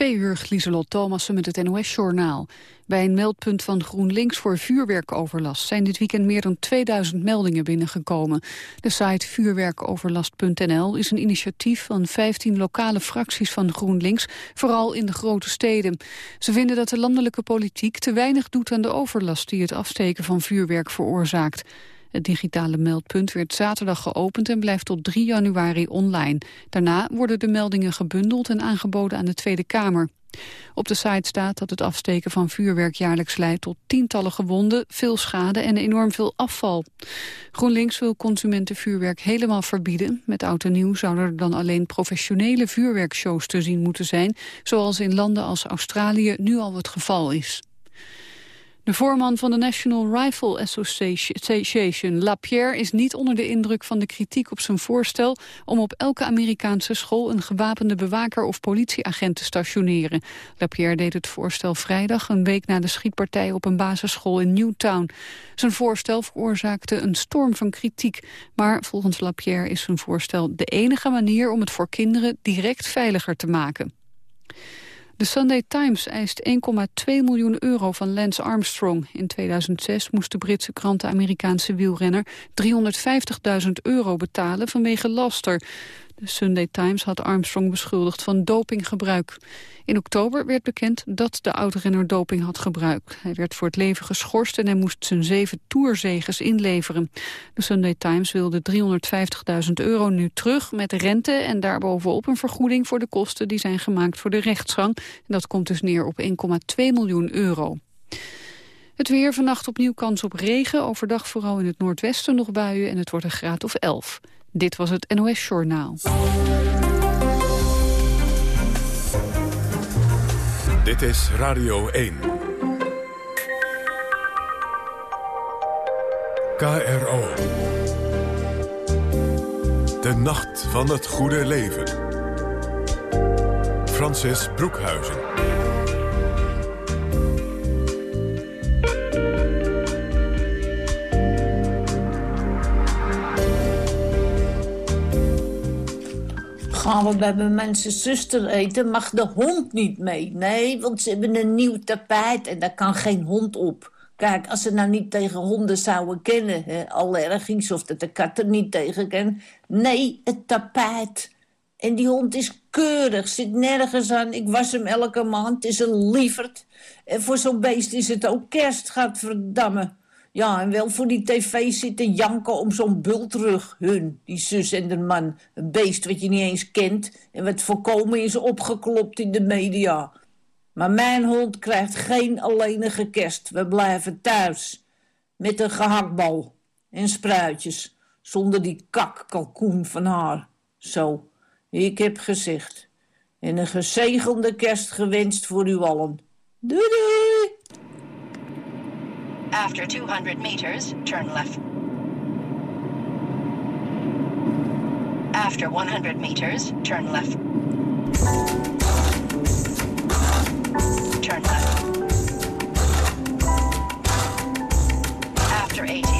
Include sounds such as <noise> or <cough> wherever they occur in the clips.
Twee uur, Lieselot Thomassen met het NOS-journaal. Bij een meldpunt van GroenLinks voor vuurwerkoverlast... zijn dit weekend meer dan 2000 meldingen binnengekomen. De site vuurwerkoverlast.nl is een initiatief van 15 lokale fracties van GroenLinks... vooral in de grote steden. Ze vinden dat de landelijke politiek te weinig doet aan de overlast... die het afsteken van vuurwerk veroorzaakt. Het digitale meldpunt werd zaterdag geopend en blijft tot 3 januari online. Daarna worden de meldingen gebundeld en aangeboden aan de Tweede Kamer. Op de site staat dat het afsteken van vuurwerk jaarlijks leidt tot tientallen gewonden, veel schade en enorm veel afval. GroenLinks wil consumentenvuurwerk helemaal verbieden. Met oud en nieuw zouden er dan alleen professionele vuurwerkshows te zien moeten zijn, zoals in landen als Australië nu al het geval is. De voorman van de National Rifle Association, LaPierre, is niet onder de indruk van de kritiek op zijn voorstel om op elke Amerikaanse school een gewapende bewaker of politieagent te stationeren. LaPierre deed het voorstel vrijdag, een week na de schietpartij op een basisschool in Newtown. Zijn voorstel veroorzaakte een storm van kritiek, maar volgens LaPierre is zijn voorstel de enige manier om het voor kinderen direct veiliger te maken. De Sunday Times eist 1,2 miljoen euro van Lance Armstrong. In 2006 moest de Britse krant de Amerikaanse wielrenner 350.000 euro betalen vanwege laster. De Sunday Times had Armstrong beschuldigd van dopinggebruik. In oktober werd bekend dat de oudrenner doping had gebruikt. Hij werd voor het leven geschorst en hij moest zijn zeven tourzeges inleveren. De Sunday Times wilde 350.000 euro nu terug met rente... en daarbovenop een vergoeding voor de kosten die zijn gemaakt voor de rechtsgang. Dat komt dus neer op 1,2 miljoen euro. Het weer vannacht opnieuw kans op regen. Overdag vooral in het noordwesten nog buien en het wordt een graad of 11. Dit was het NOS Journaal. Dit is Radio 1. KRO. De nacht van het goede leven. Francis Broekhuizen. Gaan we bij mijn mensen zuster eten, mag de hond niet mee. Nee, want ze hebben een nieuw tapijt en daar kan geen hond op. Kijk, als ze nou niet tegen honden zouden kennen, hè, allergisch of dat de kat er niet tegen kan. Nee, het tapijt. En die hond is keurig, zit nergens aan. Ik was hem elke maand, het is een lieverd. En voor zo'n beest is het ook kerst, gaat verdammen. Ja, en wel voor die tv zitten janken om zo'n bultrug. Hun, die zus en de man. Een beest wat je niet eens kent en wat voorkomen is opgeklopt in de media. Maar mijn hond krijgt geen alleenige kerst. We blijven thuis. Met een gehaktbal en spruitjes. Zonder die kakkalkoen van haar. Zo, ik heb gezegd. En een gezegende kerst gewenst voor u allen. Doei doei! After 200 meters, turn left. After 100 meters, turn left. Turn left. After 80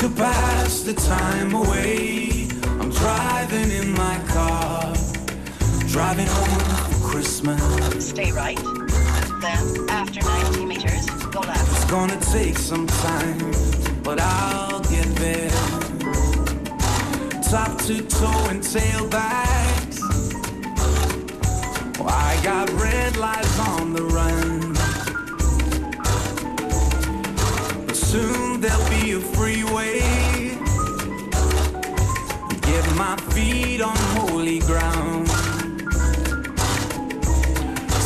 to pass the time away. I'm driving in my car, driving home for Christmas. Stay right. Then, after 90 meters, go left. It's gonna take some time, but I'll get there. Top to toe and tailbacks. Well, I got red lights on the run. A freeway. Get my feet on holy ground.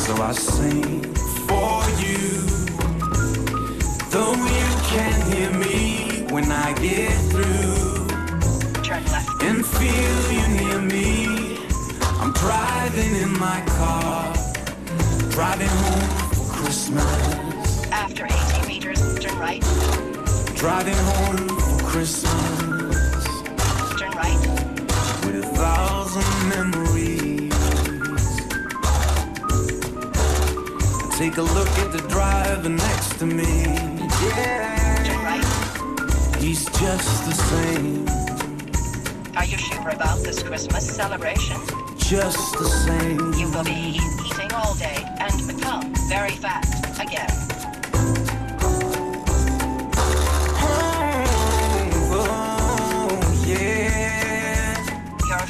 So I sing for you Though you can hear me when I get through and feel you near me. I'm driving in my car, driving home for Christmas, After 80 meters, turn right. Driving home for Christmas Turn right. with a thousand memories. Take a look at the driver next to me. Yeah. Turn right. he's just the same, Are you sure about this Christmas celebration? just the same. You will be eating all day and become very fat again.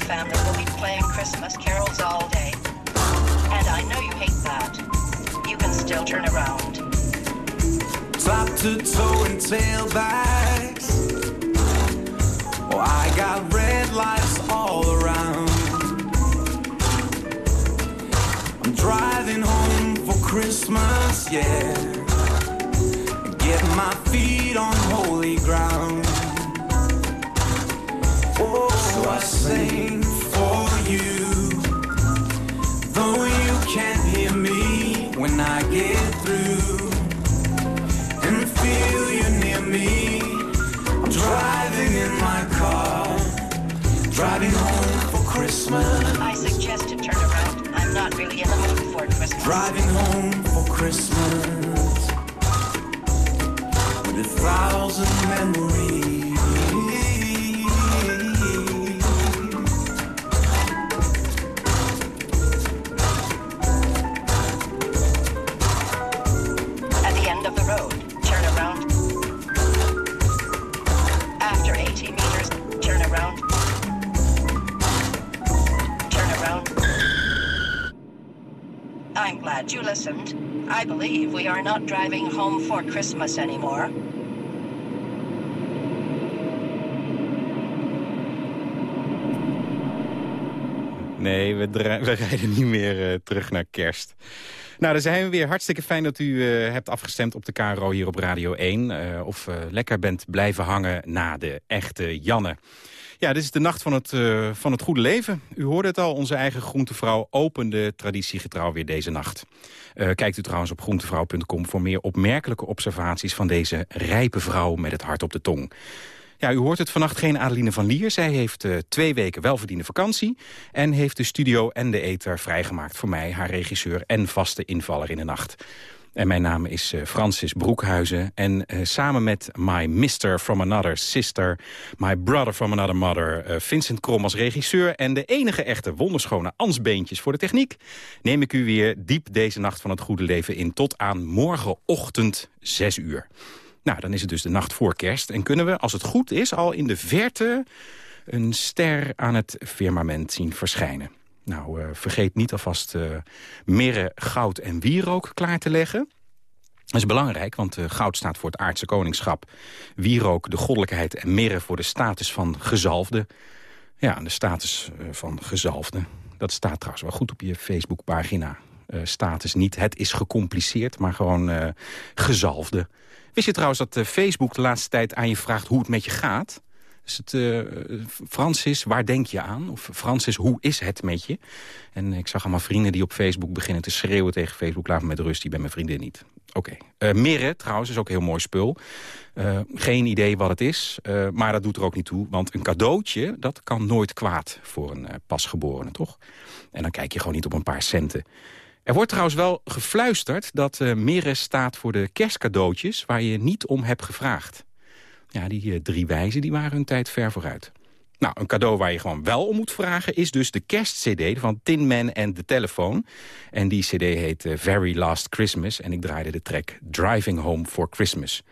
Family will be playing Christmas carols all day. And I know you hate that. You can still turn around. Top to toe and tailbacks. Oh, I got red lights all around. I'm driving home for Christmas, yeah. Get my feet on holy ground. I sing for you. Though you can't hear me when I get through and feel you near me. I'm driving in my car, driving home for Christmas, I suggest to turn around. I'm not really in the mood for Christmas. driving home for Christmas with a thousand memories. I believe we are not driving home for Christmas anymore. Nee, we, rijden niet meer eh, terug naar kerst. Nou, daar zijn we weer. Hartstikke fijn dat u eh, hebt afgestemd op de KRO hier op Radio 1. eh, of lekker bent blijven hangen na de echte Janne. Ja, dit is de nacht van het, eh, van het goede leven. U hoorde het al, onze eigen groentevrouw opende traditiegetrouw weer deze nacht. Eh, kijkt u trouwens op groentevrouw.com voor meer opmerkelijke observaties... van deze rijpe vrouw met het hart op de tong. Ja, u hoort het vannacht geen Adeline van Lier. Zij heeft eh, twee weken welverdiende vakantie... en heeft de studio en de ether vrijgemaakt voor mij... haar regisseur en vaste invaller in de nacht. En mijn naam is eh, Francis Broekhuizen. En eh, samen met my mister from another sister... my brother from another mother... eh, Vincent Krom als regisseur... en de enige echte wonderschone Ansbeentjes voor de techniek... neem ik u weer diep deze nacht van het goede leven in... tot aan morgenochtend 6 uur. Nou, dan is het dus de nacht voor kerst. En kunnen we, als het goed is, al in de verte... een ster aan het firmament zien verschijnen. Nou, eh, vergeet niet alvast mirre, goud en wierook klaar te leggen. Dat is belangrijk, want eh, goud staat voor het aardse koningschap. Wierook de goddelijkheid en mirre voor de status van gezalfde. Ja, de status van gezalfde. Dat staat trouwens wel goed op je Facebookpagina. Status niet, het is gecompliceerd, maar gewoon gezalfde. Wist je trouwens dat Facebook de laatste tijd aan je vraagt hoe het met je gaat? Dus het, eh, Francis, waar denk je aan? Of Francis, hoe is het met je? En ik zag allemaal vrienden die op Facebook beginnen te schreeuwen tegen Facebook. Laat me met rust, die ben mijn vriendin niet. Oké. Eh, mirre, trouwens, is ook een heel mooi spul. Eh, geen idee wat het is, eh, maar dat doet er ook niet toe. Want een cadeautje, dat kan nooit kwaad voor een eh, pasgeborene, toch? En dan kijk je gewoon niet op een paar centen. Er wordt trouwens wel gefluisterd dat eh mirre staat voor de kerstcadeautjes... waar je niet om hebt gevraagd. Ja, die eh, drie wijzen die waren hun tijd ver vooruit. Nou, een cadeau waar je gewoon wel om moet vragen... is dus de kerstcd van Tin Man en de Telefoon. En die cd heet eh, Very Last Christmas. En ik draaide de track Driving Home for Christmas.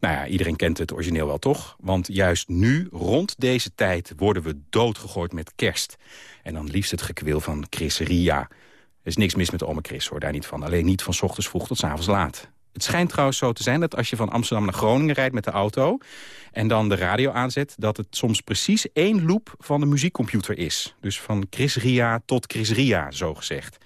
Nou ja, iedereen kent het origineel wel toch? Want juist nu, rond deze tijd, worden we doodgegooid met kerst. En dan liefst het gekweel van Chris Ria. Er is niks mis met ome Chris, hoor, daar niet van. Alleen niet van ochtends vroeg tot 's avonds laat. Het schijnt trouwens zo te zijn dat als je van Amsterdam naar Groningen rijdt met de auto... en dan de radio aanzet, dat het soms precies één loop van de muziekcomputer is. Dus van Chris Ria tot Chris Ria, zo gezegd.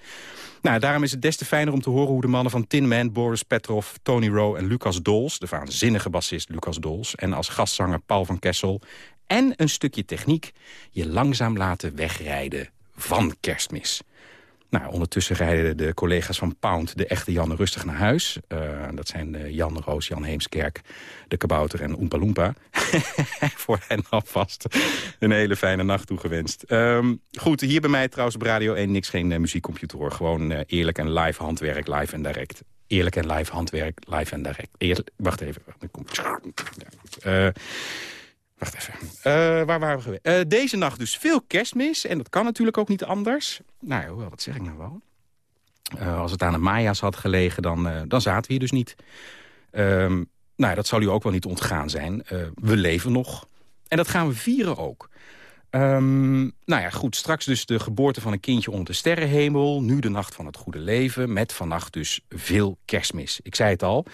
Nou, daarom is het des te fijner om te horen hoe de mannen van Tin Man, Boris Petrov, Tony Rowe en Lucas Dols... de waanzinnige bassist Lucas Dols en als gastzanger Paul van Kessel... en een stukje techniek je langzaam laten wegrijden van kerstmis. Nou, ondertussen rijden de collega's van Pound de echte Jan rustig naar huis. Uh, dat zijn uh, Jan Roos, Jan Heemskerk, de Kabouter en Oompa Loompa. <laughs> Voor hen alvast een hele fijne nacht toegewenst. Um, goed, hier bij mij trouwens op Radio 1 niks geen uh, muziekcomputer. Gewoon eerlijk en live handwerk, live en direct. Eerlijk en live handwerk, live en direct. Eerlijk, wacht even. Ja, Wacht even. Uh, waar waren we geweest? Uh, deze nacht dus veel kerstmis. En dat kan natuurlijk ook niet anders. Nou, wat zeg ik nou wel? Uh, als het aan de Maya's had gelegen, dan, dan zaten we hier dus niet. Um, nou, dat zal u ook wel niet ontgaan zijn. we leven nog. En dat gaan we vieren ook. Um, nou ja, goed. Straks dus de geboorte van een kindje onder de sterrenhemel. Nu de nacht van het goede leven. Met vannacht dus veel kerstmis. Ik zei het al.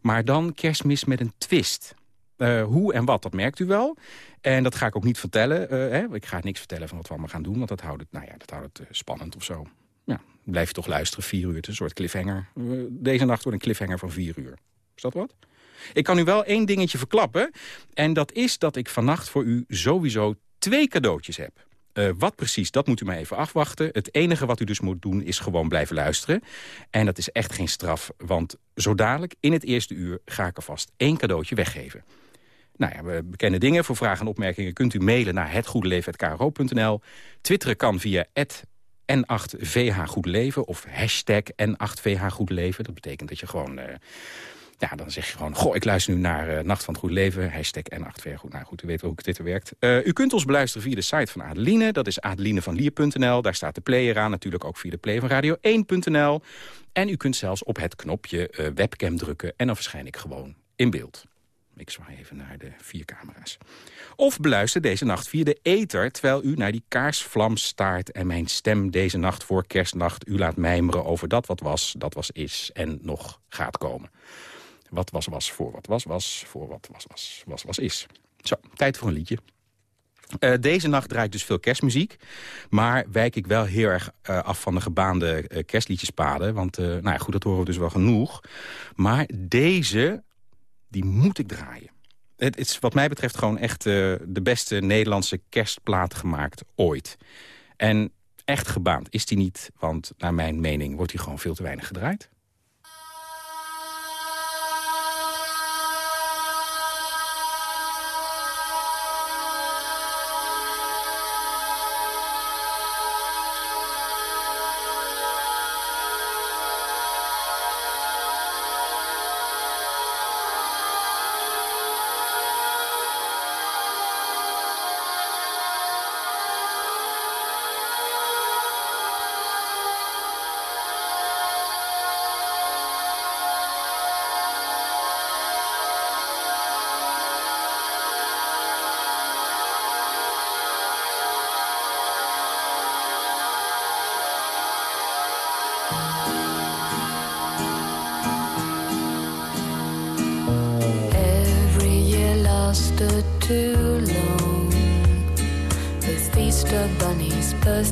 Maar dan kerstmis met een twist. Uh, hoe en wat, dat merkt u wel. En dat ga ik ook niet vertellen. Uh, hè? Ik ga niks vertellen van wat we allemaal gaan doen. Want dat houdt het, nou ja, dat houdt het uh, spannend of zo. Ja, blijf je toch luisteren, vier uur. Het is een soort cliffhanger. deze nacht wordt een cliffhanger van vier uur. Is dat wat? Ik kan u wel één dingetje verklappen. En dat is dat ik vannacht voor u sowieso twee cadeautjes heb. Wat precies, dat moet u maar even afwachten. Het enige wat u dus moet doen is gewoon blijven luisteren. En dat is echt geen straf, want zo dadelijk in het eerste uur... ga ik alvast één cadeautje weggeven. Nou ja, bekende dingen. Voor vragen en opmerkingen kunt u mailen naar hetgoedeleven.kro.nl. Twitteren kan via N8VH Goed Leven of hashtag N8VH Goed Leven. Dat betekent dat je gewoon... Uh, ja, dan zeg je gewoon, goh, ik luister nu naar uh, Nacht van het Goed Leven. Hashtag N8VH Goed. Nou goed, u weet hoe Twitter werkt. Uh, u kunt ons beluisteren via de site van Adeline. Dat is adelinevanlier.nl. Daar staat de player aan. Natuurlijk ook via de play van radio1.nl. En u kunt zelfs op het knopje webcam drukken. En dan verschijn ik gewoon in beeld. Ik zwaai even naar de vier camera's. Of beluister deze nacht via de ether... terwijl u naar die kaarsvlam staart... en mijn stem deze nacht voor kerstnacht u laat mijmeren... over dat wat was, dat was is en nog gaat komen. Wat was was, voor wat was was, voor wat was was, was was is. Zo, tijd voor een liedje. Uh, deze nacht draai ik dus veel kerstmuziek. Maar wijk ik wel heel erg uh, af van de gebaande uh, kerstliedjespaden. Want nou ja, goed, dat horen we dus wel genoeg. Maar deze die moet ik draaien. Het is wat mij betreft gewoon echt uh, de beste Nederlandse kerstplaat gemaakt ooit. En echt gebaand is die niet, want naar mijn mening wordt hij gewoon veel te weinig gedraaid.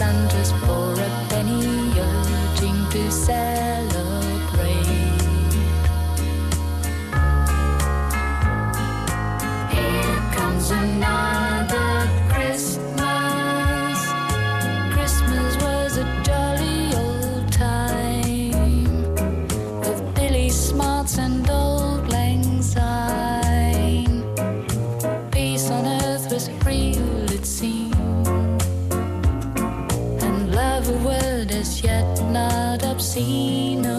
Sandra. See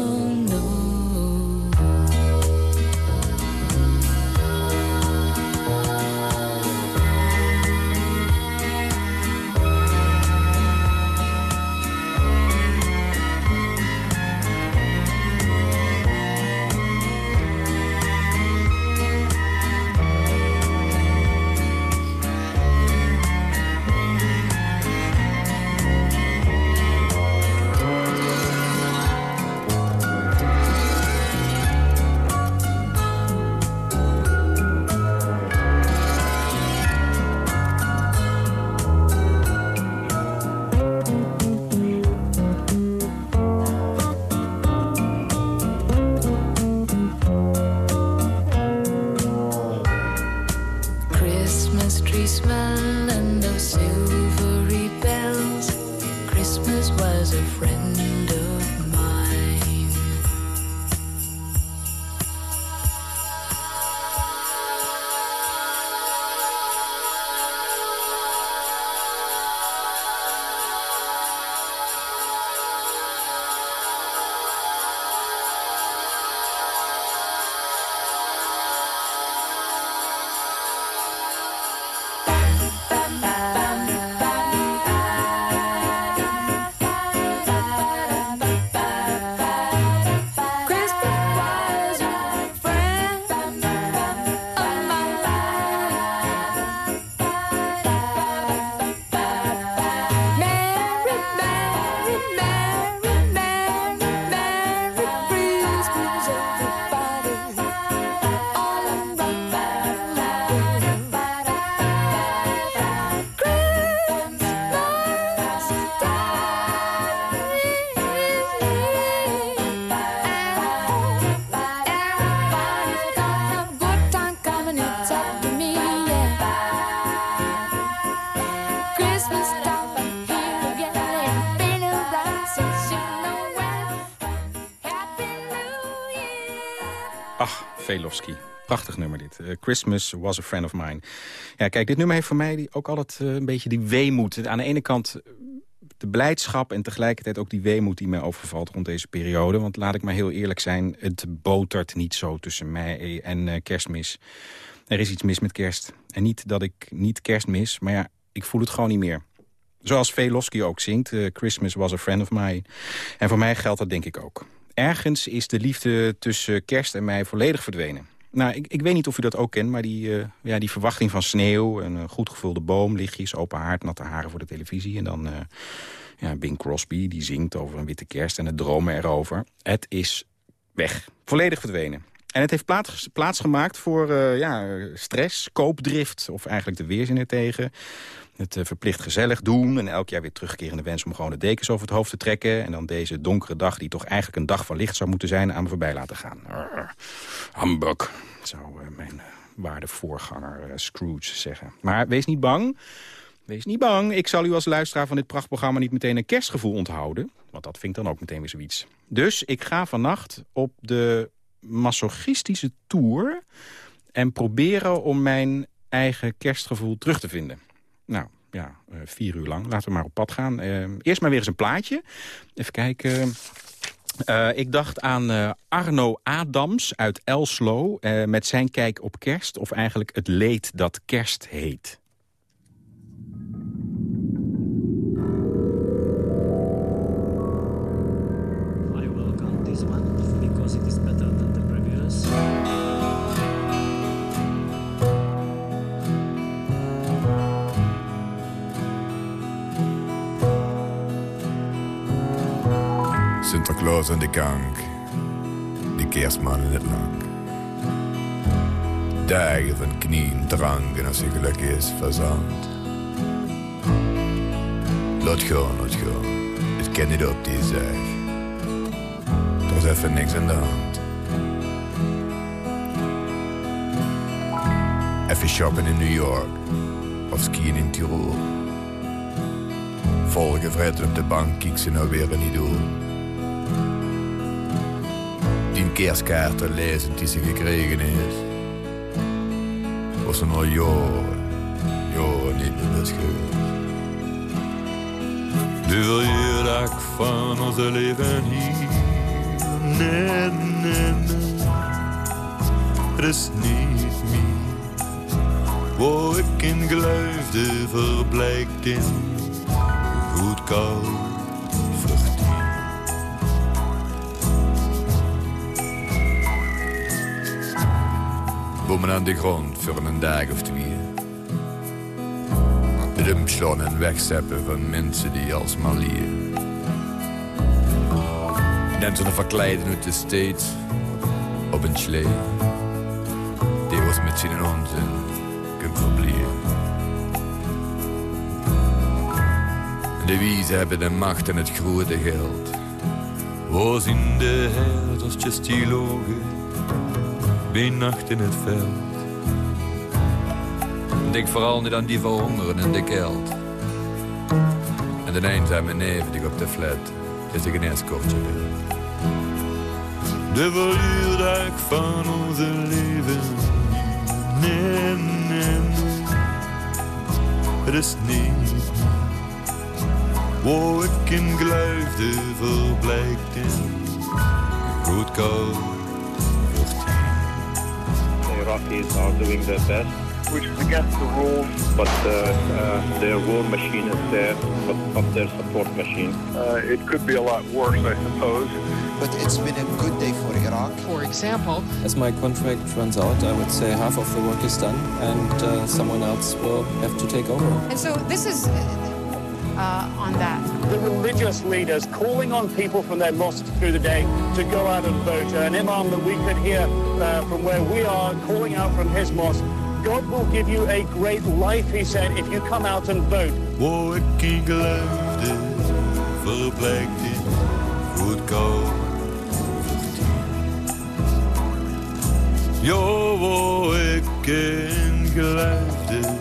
Velofsky. Prachtig nummer dit. Eh, Christmas was a friend of mine. Ja, kijk, dit nummer heeft voor mij die, ook altijd eh, een beetje die weemoed. Aan de ene kant eh, de blijdschap en tegelijkertijd ook die weemoed die mij overvalt rond deze periode. Want laat ik maar heel eerlijk zijn, het botert niet zo tussen mij en eh, kerstmis. Er is iets mis met kerst. En niet dat ik niet kerst mis, maar ja, ik voel het gewoon niet meer. Zoals Velofsky ook zingt, Christmas was a friend of mine. En voor mij geldt dat denk ik ook. Ergens is de liefde tussen kerst en mij volledig verdwenen. Nou, ik, ik weet niet of u dat ook kent, maar die, eh, ja, die verwachting van sneeuw... een eh, goed gevulde boom, lichtjes, open haard, natte haren voor de televisie... en dan eh, ja, Bing Crosby, die zingt over een witte kerst en het dromen erover. Het is weg, volledig verdwenen. En het heeft plaats, plaatsgemaakt voor ja, stress, koopdrift... of eigenlijk de weerzin ertegen. Het eh, verplicht gezellig doen en elk jaar weer terugkerende wens... om gewoon de dekens over het hoofd te trekken... en dan deze donkere dag, die toch eigenlijk een dag van licht zou moeten zijn... aan me voorbij laten gaan. Humbug, zou eh, mijn eh, waarde voorganger Scrooge zeggen. Maar wees niet bang... Wees niet bang, ik zal u als luisteraar van dit prachtprogramma niet meteen een kerstgevoel onthouden. Want dat vind ik dan ook meteen weer zoiets. Dus ik ga vannacht op de masochistische tour... en proberen om mijn eigen kerstgevoel terug te vinden. Nou, ja, eh, vier uur lang. Laten we maar op pad gaan. Eh, eerst maar weer eens een plaatje. Even kijken... Eh, ik dacht aan Arno Adams uit Elslo... eh, met zijn kijk op kerst, of eigenlijk het leed dat kerst heet. Sinterklaas aan de gang. De kerstman in het lang. Dagen van knieën drangen als hij geluk is verzand. Laat gaan, laat gaan. Het kan niet op die zeg. Er is even niks aan de hand. Even shoppen in New York. Of skiën in Tirol. Volgevreten op de bank, kiek ze nou weer een idool. Die kerstkaarten lezen die ze gekregen is. Was er al jaren, jaren niet meer beschreven. De verjaardag van onze leven hier. nee, nee, nee. Het is niet meer waar ik in geloofde, verblijkt in goed koud Bommen aan de grond voor een dag of twee. Dumpslaan en wegzeppen van mensen die als maar lieren. Neemt zo'n verkleiden uit de steeds op een slee. Die was met zijn onzin kunt verblieren. De wiezen hebben de macht en het grote geld. Waar zijn de herdertjes die logen? Bij nacht in het veld. Denk vooral niet aan die verhongeren in de keld. En de eenzame neven die op de flat is een geneeskortje wil. De verlierdag van onze leven. Nee, nee, nee. Het is niet waar ik in geloofde verblijkt in goed koud Iraqis are doing their best. Which is against the rules. But uh, uh, their war machine is there, but not their support machine. Uh, it could be a lot worse, I suppose. But it's been a good day for Iraq. For example, As my contract runs out, I would say half of the work is done and uh, someone else will have to take over. and so this is uh, on that. The religious leaders calling on people from their mosques through the day to go out and vote. An imam that we could hear uh, from where we are calling out from his mosque. God will give you a great life, he said, if you come out and vote. Waar ik geloofde verblijkt in goed koud Ja, waar ik in geloofde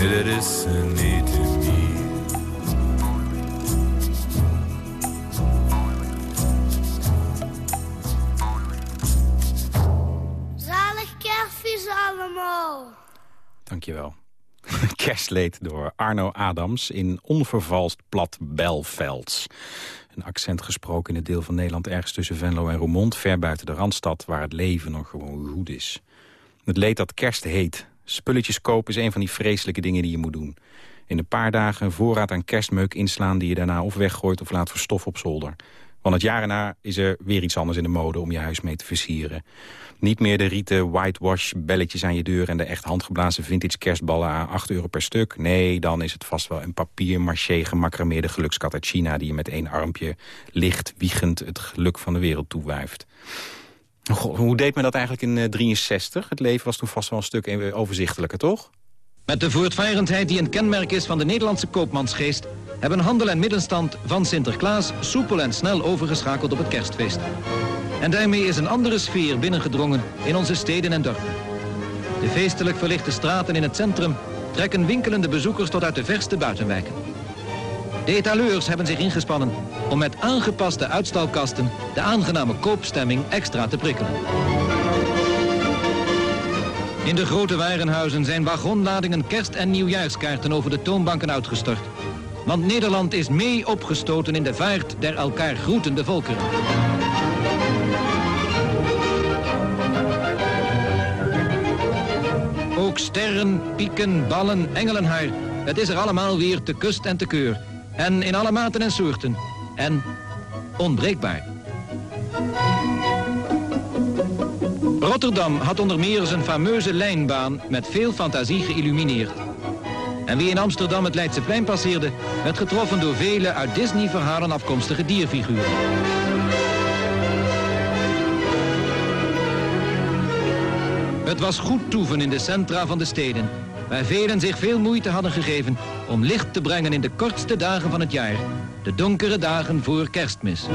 Nee, is er niet Dankjewel. <laughs> Kerstleed door Arno Adams in onvervalst plat Belvelds. Een accent gesproken in het deel van Nederland ergens tussen Venlo en Roermond... ver buiten de Randstad, waar het leven nog gewoon goed is. Het leed dat kerst heet. Spulletjes kopen is een van die vreselijke dingen die je moet doen. In een paar dagen een voorraad aan kerstmeuk inslaan... die je daarna of weggooit of laat verstoffen op zolder. Want het jaar erna is er weer iets anders in de mode om je huis mee te versieren. Niet meer de rieten whitewash belletjes aan je deur... en de echt handgeblazen vintage kerstballen aan 8 euro per stuk. Nee, dan is het vast wel een papier maché gemacrameerde gelukskat uit China... die je met één armpje licht wiegend het geluk van de wereld toewuift. God, hoe deed men dat eigenlijk in eh, 63? Het leven was toen vast wel een stuk eh, overzichtelijker, toch? Met de voortvarendheid die een kenmerk is van de Nederlandse koopmansgeest... hebben handel en middenstand van Sinterklaas soepel en snel overgeschakeld op het kerstfeest. En daarmee is een andere sfeer binnengedrongen in onze steden en dorpen. De feestelijk verlichte straten in het centrum trekken winkelende bezoekers tot uit de verste buitenwijken. De etaleurs hebben zich ingespannen om met aangepaste uitstalkasten de aangename koopstemming extra te prikkelen. In de grote warenhuizen zijn wagonladingen kerst- en nieuwjaarskaarten over de toonbanken uitgestort. Want Nederland is mee opgestoten in de vaart der elkaar groetende volkeren. Ook sterren, pieken, ballen, engelenhaar. Het is er allemaal weer te kust en te keur. En in alle maten en soorten. En onbreekbaar. Rotterdam had onder meer zijn fameuze lijnbaan met veel fantasie geïllumineerd. En wie in Amsterdam het Leidseplein passeerde, werd getroffen door vele uit Disney-verhalen afkomstige dierfiguren. Het was goed toeven in de centra van de steden, waar velen zich veel moeite hadden gegeven om licht te brengen in de kortste dagen van het jaar, de donkere dagen voor kerstmis.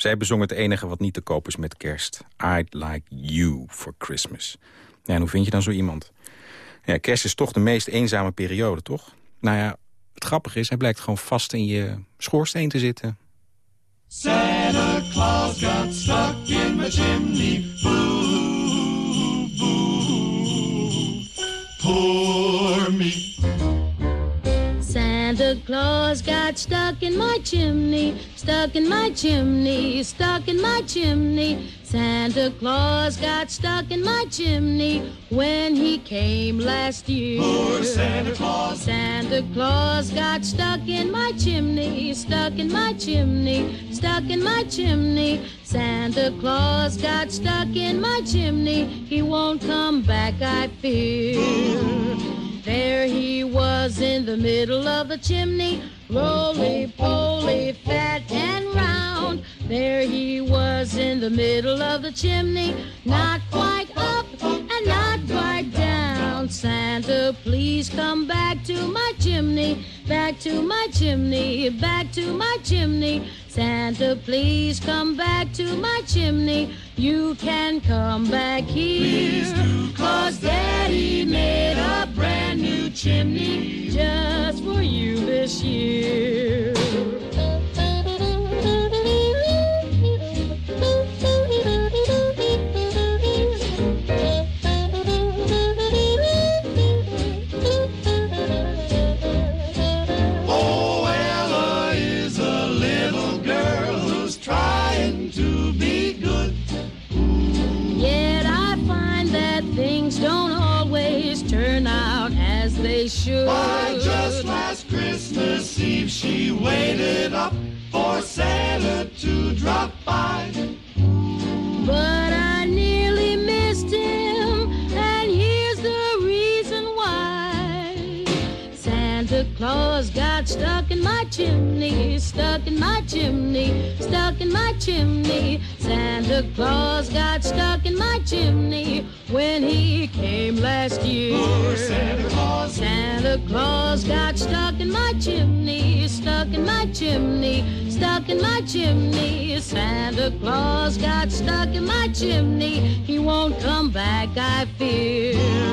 Zij bezong het enige wat niet te koop is met kerst. I'd like you for Christmas. Ja, en hoe vind je dan zo iemand? Ja, kerst is toch de meest eenzame periode, toch? Nou ja, het grappige is, hij blijkt gewoon vast in je schoorsteen te zitten. Santa Claus got stuck in my chimney. Poor. Santa Claus got stuck in my chimney, stuck in my chimney, stuck in my chimney. Santa Claus got stuck in my chimney when he came last year. Poor Santa Claus. Santa Claus got stuck in my chimney, stuck in my chimney, stuck in my chimney. Santa Claus got stuck in my chimney. He won't come back, I fear. There he was in the middle of the chimney, roly poly, fat and round. There he was in the middle of the chimney, not quite and not quite down. Santa, please come back to my chimney, back to my chimney, back to my chimney. Santa, please come back to my chimney. You can come back here. Cause Daddy made a brand new chimney just for you this year. Should. Why, just last Christmas Eve she waited up for Santa to drop by. Santa Claus got stuck in my chimney, stuck in my chimney, stuck in my chimney. Santa Claus got stuck in my chimney when he came last year. Poor Santa Claus. Santa Claus got stuck in my chimney, stuck in my chimney, stuck in my chimney. Santa Claus got stuck in my chimney. He won't come back, I fear.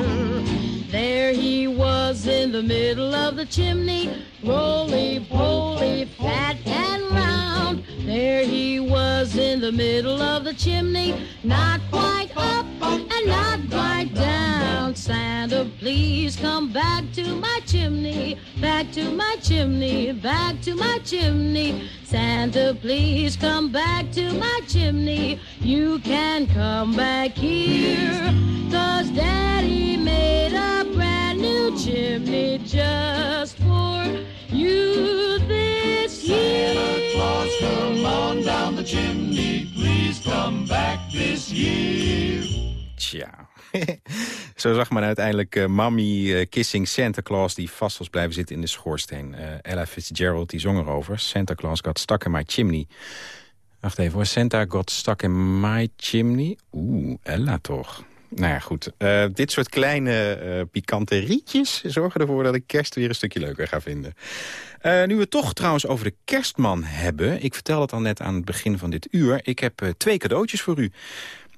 There he was in the middle of the chimney, roly poly, fat and round. There he was in the middle of the chimney, not quite please come back to my chimney, back to my chimney, back to my chimney. Santa, please come back to my chimney. You can come back here, cause Daddy made a brand new chimney just for you this year. Santa Claus, come on down the chimney. Please come back this year. Tja. <laughs> Zo zag men uiteindelijk eh, Mommy eh, Kissing Santa Claus... die vast was blijven zitten in de schoorsteen. Eh, Ella Fitzgerald die zong erover. Santa Claus got stuck in my chimney. Wacht even hoor. Santa got stuck in my chimney. Oeh, Ella toch. Nou ja, goed. Dit soort kleine eh pikante rietjes zorgen ervoor dat ik kerst weer een stukje leuker ga vinden. Nu we het toch trouwens over de kerstman hebben. Ik vertelde het al net aan het begin van dit uur. Ik heb twee cadeautjes voor u.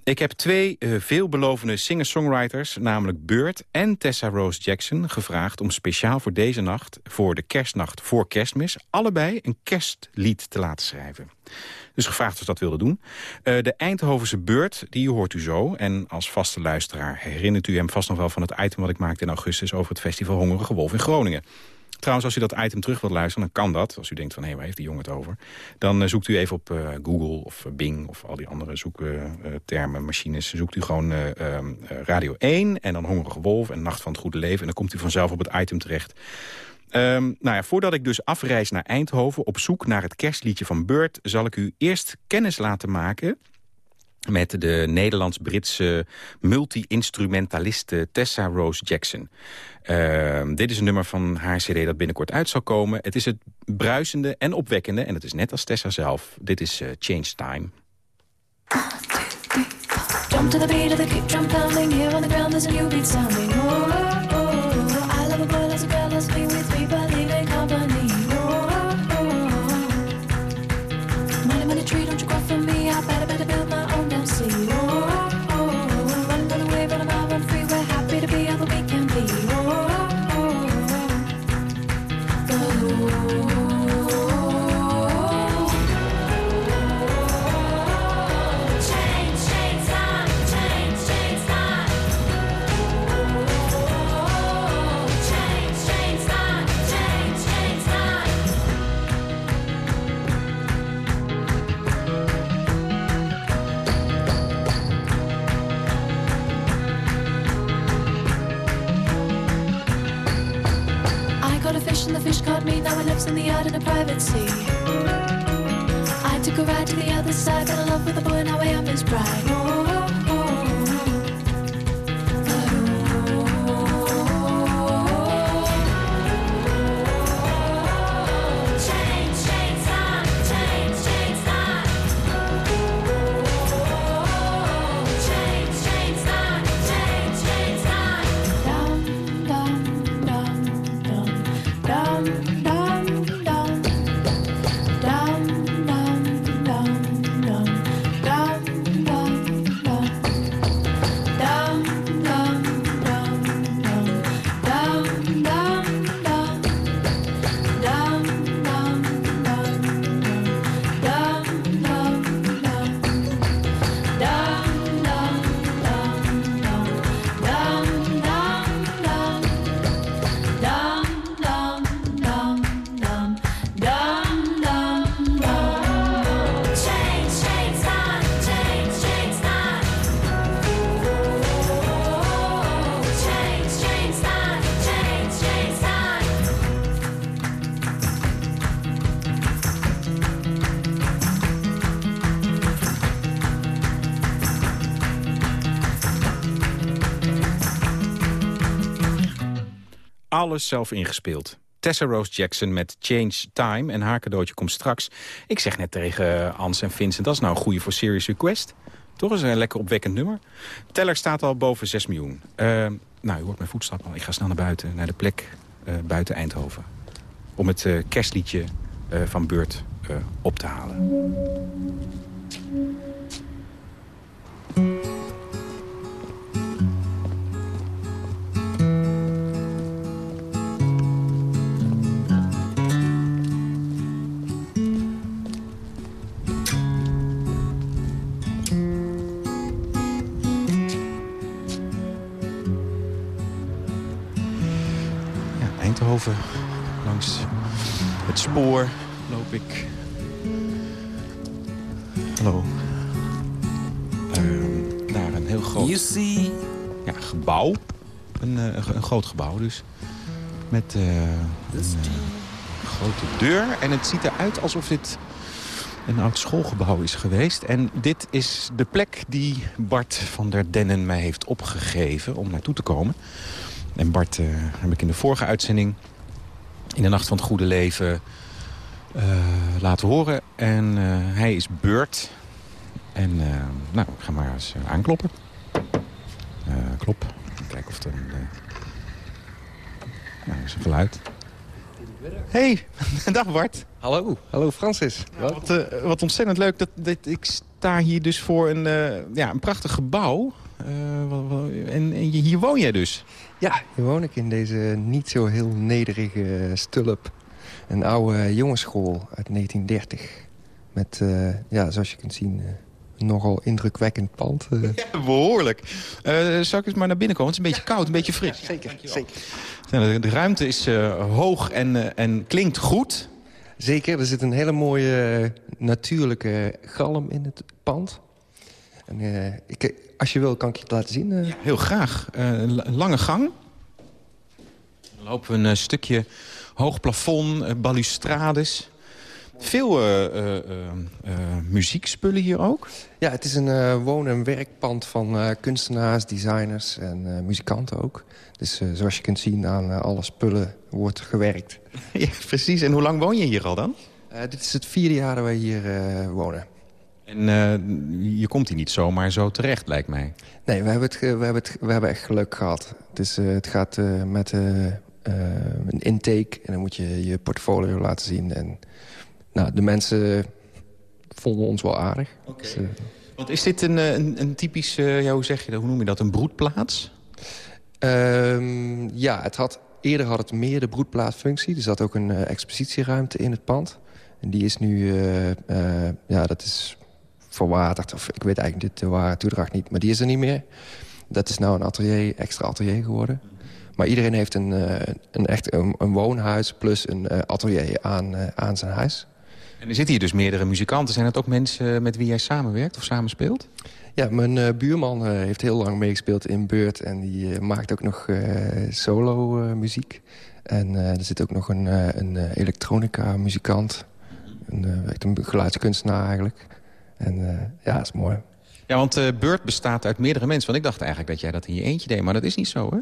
Ik heb twee eh, veelbelovende singer-songwriters, namelijk Beurt en Tessa Rose Jackson, gevraagd om speciaal voor deze nacht, voor de kerstnacht voor kerstmis, allebei een kerstlied te laten schrijven. Dus gevraagd of ze dat wilden doen. Eh, de Eindhovense Beurt, die hoort u zo. En als vaste luisteraar herinnert u hem vast nog wel van het item wat ik maakte in augustus over het festival Hongerige Wolf in Groningen. Trouwens, als u dat item terug wilt luisteren, dan kan dat. Als u denkt van, hé, waar heeft die jongen het over? Dan eh, zoekt u even op eh, Google of eh, Bing of al die andere zoektermen, machines. Zoekt u gewoon eh, ehm, eh, Radio 1 en dan Hongerige Wolf en Nacht van het Goede Leven. En dan komt u vanzelf op het item terecht. Ehm, nou ja, voordat ik dus afreis naar Eindhoven op zoek naar het kerstliedje van Beurt... zal ik u eerst kennis laten maken met de Nederlands-Britse multi-instrumentaliste Tessa Rose Jackson. Ehm, dit is een nummer van haar cd dat binnenkort uit zal komen. Het is het bruisende en opwekkende, en het is net als Tessa zelf. Dit is eh, Change Time. Lives in the yard in a private sea. I took a ride to the other side, fell in love with a boy, now I am his bride. Zelf ingespeeld. Tessa Rose Jackson met Change Time. En haar cadeautje komt straks. Ik zeg net tegen Ans en Vincent, dat is nou een goede voor Serious Request. Toch is een lekker opwekkend nummer. Teller staat al boven 6 miljoen. Eh, nou, u hoort mijn voetstappen al. Ik ga snel naar buiten, naar de plek eh, buiten Eindhoven. Om het eh, kerstliedje eh, van Beurt eh, op te halen. Eindhoven. Langs het spoor loop ik. Hallo. Ehm, naar een heel groot ja, gebouw. Een, eh, een groot gebouw dus. Met eh, een eh, grote deur. En het ziet eruit alsof dit een oud schoolgebouw is geweest. En dit is de plek die Bart van der Dennen mij heeft opgegeven om naartoe te komen. En Bart heb ik in de vorige uitzending in de Nacht van het Goede Leven eh, laten horen. En eh, hij is Beurt. En eh, nou, ik ga maar eens aankloppen. Eh, klop. Kijken of er een... Nou, is een geluid. Hey, <laughs> dag Bart. Hallo, hallo Francis. wat, eh, wat ontzettend leuk. Dat, dat, ik sta hier dus voor een, eh, ja, een prachtig gebouw. Eh, en, en hier woon jij dus? Ja, hier woon ik in deze niet zo heel nederige stulp. Een oude jongensschool uit 1930. Met, eh, ja, zoals je kunt zien, eh, nogal indrukwekkend pand. <laughs> eh. Ja, behoorlijk. Eh zal ik eens maar naar binnen komen? Het is een beetje koud, een beetje fris. zeker, zeker. De, de ruimte is eh, hoog en, eh, en klinkt goed. Zeker, er zit een hele mooie eh, natuurlijke galm in het pand. En, eh, ik, als je wil, kan ik je het laten zien. eh. Heel graag. Eh, een een lange gang. Dan lopen we een eh, stukje hoog plafond, eh, balustrades. Veel eh, eh, eh, eh, muziekspullen hier ook. Ja, het is een eh, woon- en werkpand van eh, kunstenaars, designers en eh, muzikanten ook. Dus eh, zoals je kunt zien aan eh, alle spullen wordt gewerkt. <laughs> ja, precies. En hoe lang woon je hier al dan? Eh, dit is het vierde jaar dat wij hier eh, wonen. En eh, je komt hier niet zomaar zo terecht, lijkt mij. Nee, we hebben, het, we hebben, het, we hebben echt geluk gehad. Het, is, eh, het gaat eh, met een intake en dan moet je je portfolio laten zien. En nou, de mensen vonden ons wel aardig. Dus, eh, Want is dit een, een, een typisch, ja, hoe zeg je dat, hoe noem je dat, een broedplaats? Ehm, ja, het had, eerder had het meer de broedplaatsfunctie. Er zat ook een expositieruimte in het pand. En die is nu, ja, dat is verwaterd. Of ik weet eigenlijk dit de ware toedracht niet. Maar die is er niet meer. Dat is nou een atelier, extra atelier geworden. Maar iedereen heeft een, eh, een echt een, een woonhuis plus een eh, atelier aan, eh, aan zijn huis. En er zitten hier dus meerdere muzikanten. Zijn het ook mensen met wie jij samenwerkt of samenspeelt? Ja, mijn buurman heeft heel lang meegespeeld in Beurt. En die maakt ook nog solo muziek. En er zit ook nog een, een elektronica muzikant. Een, echt een geluidskunstenaar eigenlijk. En eh, ja, dat is mooi. Ja, want eh Beurt bestaat uit meerdere mensen. Want ik dacht eigenlijk dat jij dat in je eentje deed. Maar dat is niet zo, hè?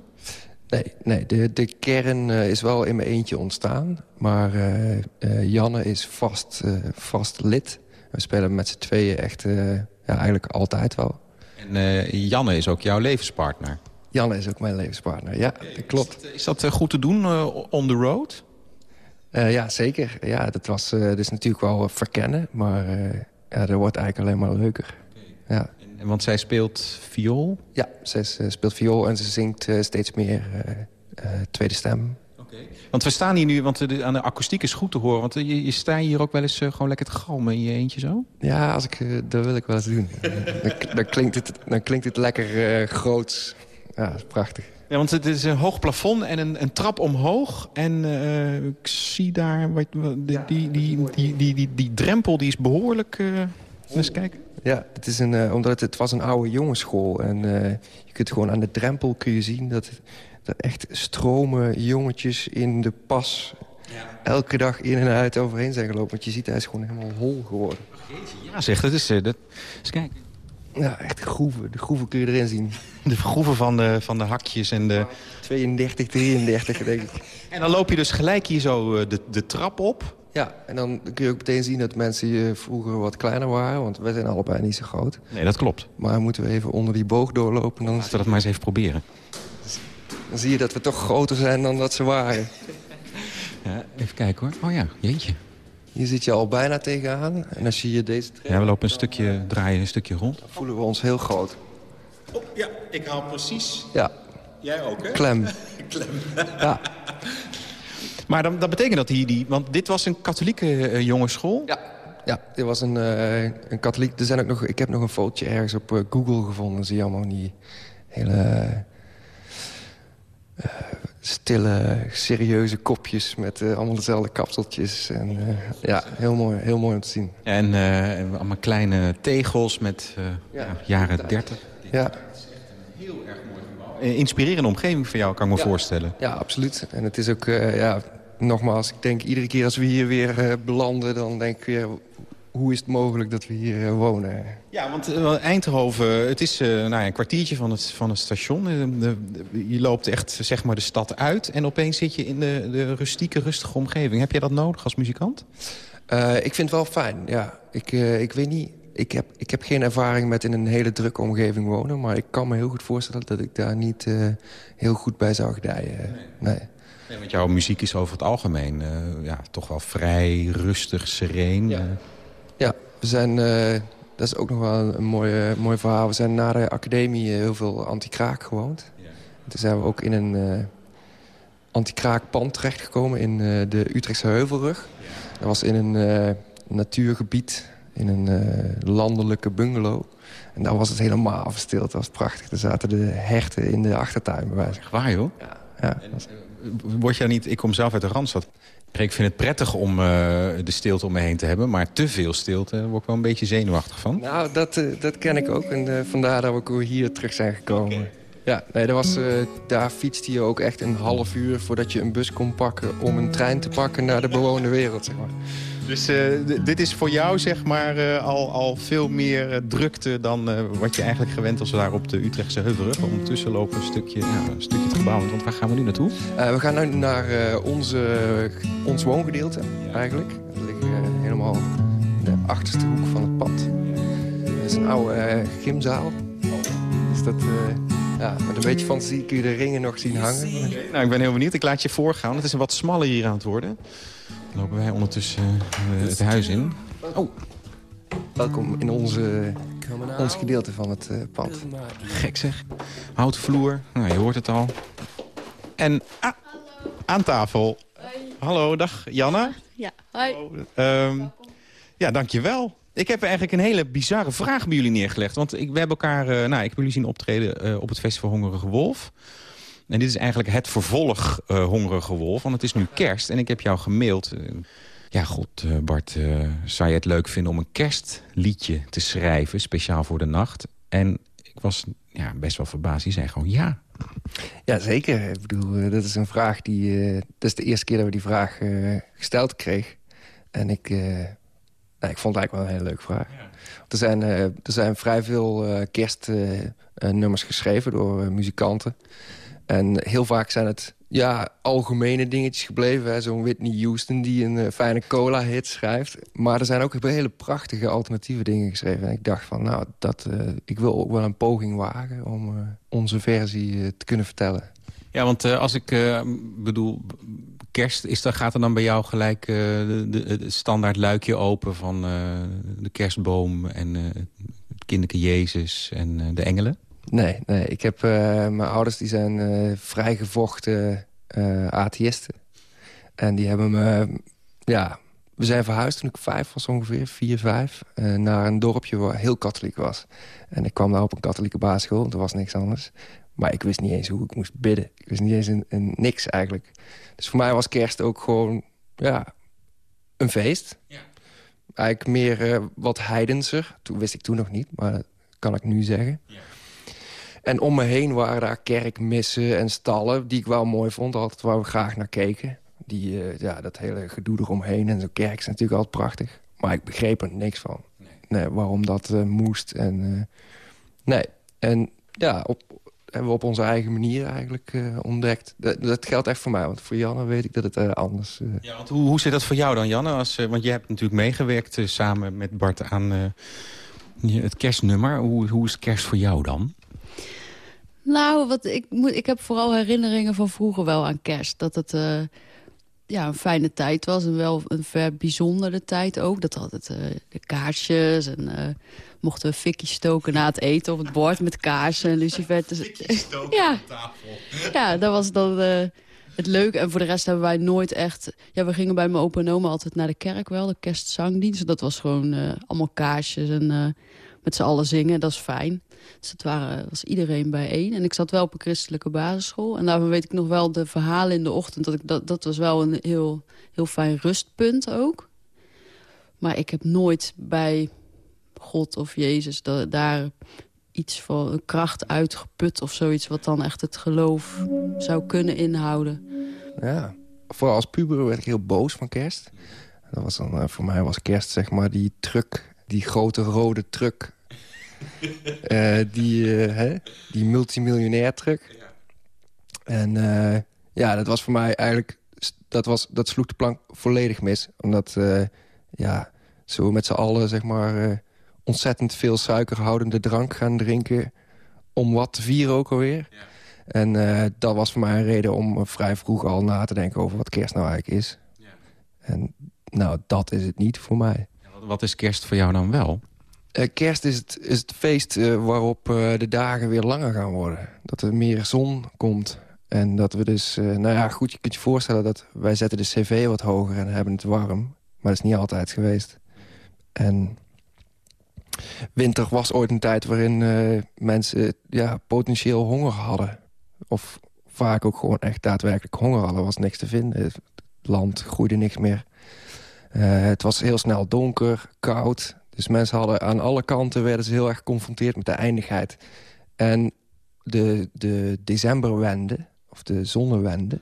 Nee, nee de, de kern eh, is wel in mijn eentje ontstaan. Maar Janne is vast, vast lid. We spelen met z'n tweeën echt ja, eigenlijk altijd wel. En Janne is ook jouw levenspartner. Janne is ook mijn levenspartner, ja, dat klopt. Is dat goed te doen on the road? Ja, zeker. Ja, dat was dus natuurlijk wel verkennen. Maar ja, dat wordt eigenlijk alleen maar leuker. Ja, En, want zij speelt viool. ja eh, speelt viool en ze zingt eh, steeds meer eh, eh, tweede stem. Want we staan hier nu, want de, aan de akoestiek is goed te horen. Want je, je staat hier ook wel eens gewoon lekker te galmen in je eentje zo. Ja, als ik, dat wil ik wel eens doen. <laughs> Dan, dan, klinkt het, dan klinkt het lekker eh, groots. Ja, dat is prachtig. Ja, want het is een hoog plafond en een, een trap omhoog. En eh, ik zie daar, wat, die, die, die, die, die, die, die drempel die is behoorlijk... eh eens kijken. Ja, het is een, eh, omdat het, het was een oude jongensschool. En je kunt gewoon aan de drempel kun je zien dat er echt stromen jongetjes in de pas... elke dag in en uit overheen zijn gelopen. Want je ziet, hij is gewoon helemaal hol geworden. Ja, zeg, dat is... dat, eens kijken. Ja, echt groeven. De groeven kun je erin zien. <laughs> De groeven van de, van de hakjes en de... 32, 33 denk ik. <laughs> En dan loop je dus gelijk hier zo eh, de, de trap op. Ja, en dan kun je ook meteen zien dat mensen hier vroeger wat kleiner waren. Want wij zijn allebei niet zo groot. Nee, dat klopt. Maar moeten we even onder die boog doorlopen... dan, Laten we dat maar eens even proberen. dan zie je dat we toch groter zijn dan dat ze waren. <laughs> Ja, even kijken hoor. Oh ja, jeetje. Hier zit je al bijna tegenaan. En als je hier deze trekt, Ja, we lopen een stukje, draaien een stukje rond. voelen we ons heel groot. ja, ik haal precies. Ja, Jij ook, hè? klem. <laughs> Klem. Ja. <laughs> Maar dan, dat betekent dat die, die... Want dit was een katholieke eh, jongensschool? Ja. Ja, dit was een, eh, een katholiek. Er zijn ook nog, ik heb nog een fotootje ergens op eh, Google gevonden. Dan zie je allemaal die hele... stille, serieuze kopjes met eh, allemaal dezelfde kapseltjes. En, eh, ja, heel mooi, heel mooi om te zien. En eh, allemaal kleine tegels met ja, jaren 30. Ja. Eh, Inspirerende omgeving voor jou, kan ik me voorstellen. Ja, absoluut. En het is ook, ja, nogmaals, ik denk iedere keer als we hier weer belanden... dan denk ik weer, hoe is het mogelijk dat we hier eh, wonen? Ja, want eh, Eindhoven, het is eh, nou ja, een kwartiertje van het, van het station. Je loopt echt zeg maar, de stad uit en opeens zit je in de, de rustieke, rustige omgeving. Heb jij dat nodig als muzikant? Ik vind het wel fijn, ja. Ik, ik weet niet, ik heb, ik heb geen ervaring met in een hele drukke omgeving wonen... maar ik kan me heel goed voorstellen dat ik daar niet heel goed bij zou gedijen. Nee. Nee, want jouw muziek is over het algemeen ja, toch wel vrij rustig, sereen. eh. Ja, we zijn, eh, dat is ook nog wel een, mooi, mooi verhaal. We zijn na de academie eh, heel veel anti-kraak gewoond. Toen zijn we ook in een eh anti-kraakpand terechtgekomen in de Utrechtse Heuvelrug. Dat was in een natuurgebied, in een landelijke bungalow. En daar was het helemaal verstild. Dat was prachtig. Er zaten de herten in de achtertuin. Bij. Waar, joh? Ja. ja. Word jij niet, ik kom zelf uit de Randstad. Ik vind het prettig om eh, de stilte om me heen te hebben. Maar te veel stilte daar word ik wel een beetje zenuwachtig van. Nou, dat, eh, dat ken ik ook. En eh, vandaar dat we ook hier terug zijn gekomen. Ja, nee, dat was, daar fietste je ook echt een half uur voordat je een bus kon pakken... om een trein te pakken naar de bewoonde wereld, zeg maar. Dus eh, dit is voor jou zeg maar eh, al, al veel meer eh, drukte dan wat je eigenlijk gewend was daar op de Utrechtse Heuvelrug. Ondertussen lopen een stukje, een stukje het gebouw. Want waar gaan we nu naartoe? We gaan nu naar onze, ons woongedeelte, eigenlijk. Dat ligt helemaal in de achterste hoek van het pad. Dat is een oude gymzaal. Dus dat, ja, met een beetje fantasie kun je de ringen nog zien hangen. Nou, ik ben heel benieuwd. Ik laat je voorgaan. Het is een wat smaller hier aan het worden. Lopen wij ondertussen eh, het huis in. Oh. Welkom in onze, ons gedeelte van het eh, pand. Gek zeg. Houten vloer. Nou, je hoort het al. En ah, aan tafel. Hallo, dag Janna. Ja, hoi. Ehm ja, dankjewel. Ik heb eigenlijk een hele bizarre vraag bij jullie neergelegd. Want ik, we hebben elkaar, eh, nou, ik heb jullie zien optreden eh, op het Festival Hongerige Wolf. En dit is eigenlijk het vervolg eh, Hongerige Wolf. Want het is nu kerst en ik heb jou gemaild. eh, ja, god eh, Bart, eh, zou je het leuk vinden om een kerstliedje te schrijven... speciaal voor de nacht? En ik was ja, best wel verbaasd. Die zei gewoon ja. Ja, zeker. Ik bedoel, dat is een vraag die... eh, dat is de eerste keer dat we die vraag eh, gesteld kregen. En ik, eh, nou, ik vond het eigenlijk wel een hele leuke vraag. Er, zijn, eh, er zijn vrij veel eh, kerstnummers geschreven door muzikanten. En heel vaak zijn het ja, algemene dingetjes gebleven. Zo'n Whitney Houston die een eh, fijne cola-hit schrijft. Maar er zijn ook hele prachtige alternatieve dingen geschreven. En ik dacht van, nou, dat, eh, ik wil ook wel een poging wagen... om eh, onze versie te kunnen vertellen. Ja, want als ik bedoel, kerst, is, dan gaat er dan bij jou gelijk het standaard luikje open van de kerstboom en het kinderke Jezus en de engelen? Nee, nee. Ik heb, eh, mijn ouders die zijn eh vrijgevochten eh atheïsten. En die hebben me... Ja, we zijn verhuisd toen ik vijf was ongeveer, vier, vijf... naar een dorpje waar heel katholiek was. En ik kwam daar op een katholieke basisschool, want er was niks anders. Maar ik wist niet eens hoe ik moest bidden. Ik wist niet eens een, een niks eigenlijk. Dus voor mij was kerst ook gewoon, ja, een feest. Eigenlijk meer wat heidenser. Toen wist ik toen nog niet, maar dat kan ik nu zeggen. En om me heen waren daar kerkmissen en stallen... die ik wel mooi vond, altijd waar we graag naar keken. Die, eh, ja, dat hele gedoe eromheen en zo'n kerk is natuurlijk altijd prachtig. Maar ik begreep er niks van. Nee. waarom dat eh, moest. En, eh, nee. En ja, op, hebben we op onze eigen manier eigenlijk eh, ontdekt. Dat, dat geldt echt voor mij, want voor Janne weet ik dat het anders... Ja, want hoe, hoe zit dat voor jou dan, Janne? Als, want je hebt natuurlijk meegewerkt samen met Bart aan het kerstnummer. Hoe, hoe is kerst voor jou dan? Nou, wat, ik, moet, ik heb vooral herinneringen van vroeger wel aan kerst. Dat het eh, ja, een fijne tijd was en wel een ver bijzondere tijd ook. Dat altijd eh, de kaarsjes en eh, mochten we fikkie stoken na het eten op het bord met kaarsen en lucifers. <laughs> ja. ja, dat was dan het leuke. En voor de rest hebben wij nooit echt... Ja, we gingen bij mijn opa en oma altijd naar de kerk wel, de kerstzangdienst. Dat was gewoon allemaal kaarsjes en... met z'n allen zingen, dat is fijn. Dus het waren, was iedereen bijeen. En ik zat wel op een christelijke basisschool. En daarvan weet ik nog wel de verhalen in de ochtend. Dat, ik, dat, dat was wel een heel, heel fijn rustpunt ook. Maar ik heb nooit bij God of Jezus da- daar iets van kracht uitgeput of zoiets... wat dan echt het geloof zou kunnen inhouden. Ja, vooral als puber werd ik heel boos van kerst. Dat was dan, eh, voor mij was kerst zeg maar die truck, die grote rode truck. Eh, die, eh, hè, die multimiljonair truck. En eh, ja, dat was voor mij eigenlijk... Dat, was, dat sloeg de plank volledig mis. Omdat, eh, ja, zo met z'n allen zeg maar... eh, ontzettend veel suikerhoudende drank gaan drinken... om wat te vieren ook alweer. En eh, dat was voor mij een reden om vrij vroeg al na te denken... over wat kerst nou eigenlijk is. En nou, dat is het niet voor mij. Wat is kerst voor jou dan wel? Eh, kerst is het, is het feest eh, waarop eh, de dagen weer langer gaan worden. Dat er meer zon komt. En dat we dus... nou ja, goed, je kunt je voorstellen dat wij zetten de cv wat hoger en hebben het warm. Maar dat is niet altijd geweest. En winter was ooit een tijd waarin mensen ja, potentieel honger hadden. Of vaak ook gewoon echt daadwerkelijk honger hadden. Was niks te vinden. Het land groeide niks meer. Het was heel snel donker, koud. Dus mensen hadden aan alle kanten werden ze heel erg geconfronteerd met de eindigheid. En de, de decemberwende, of de zonnewende...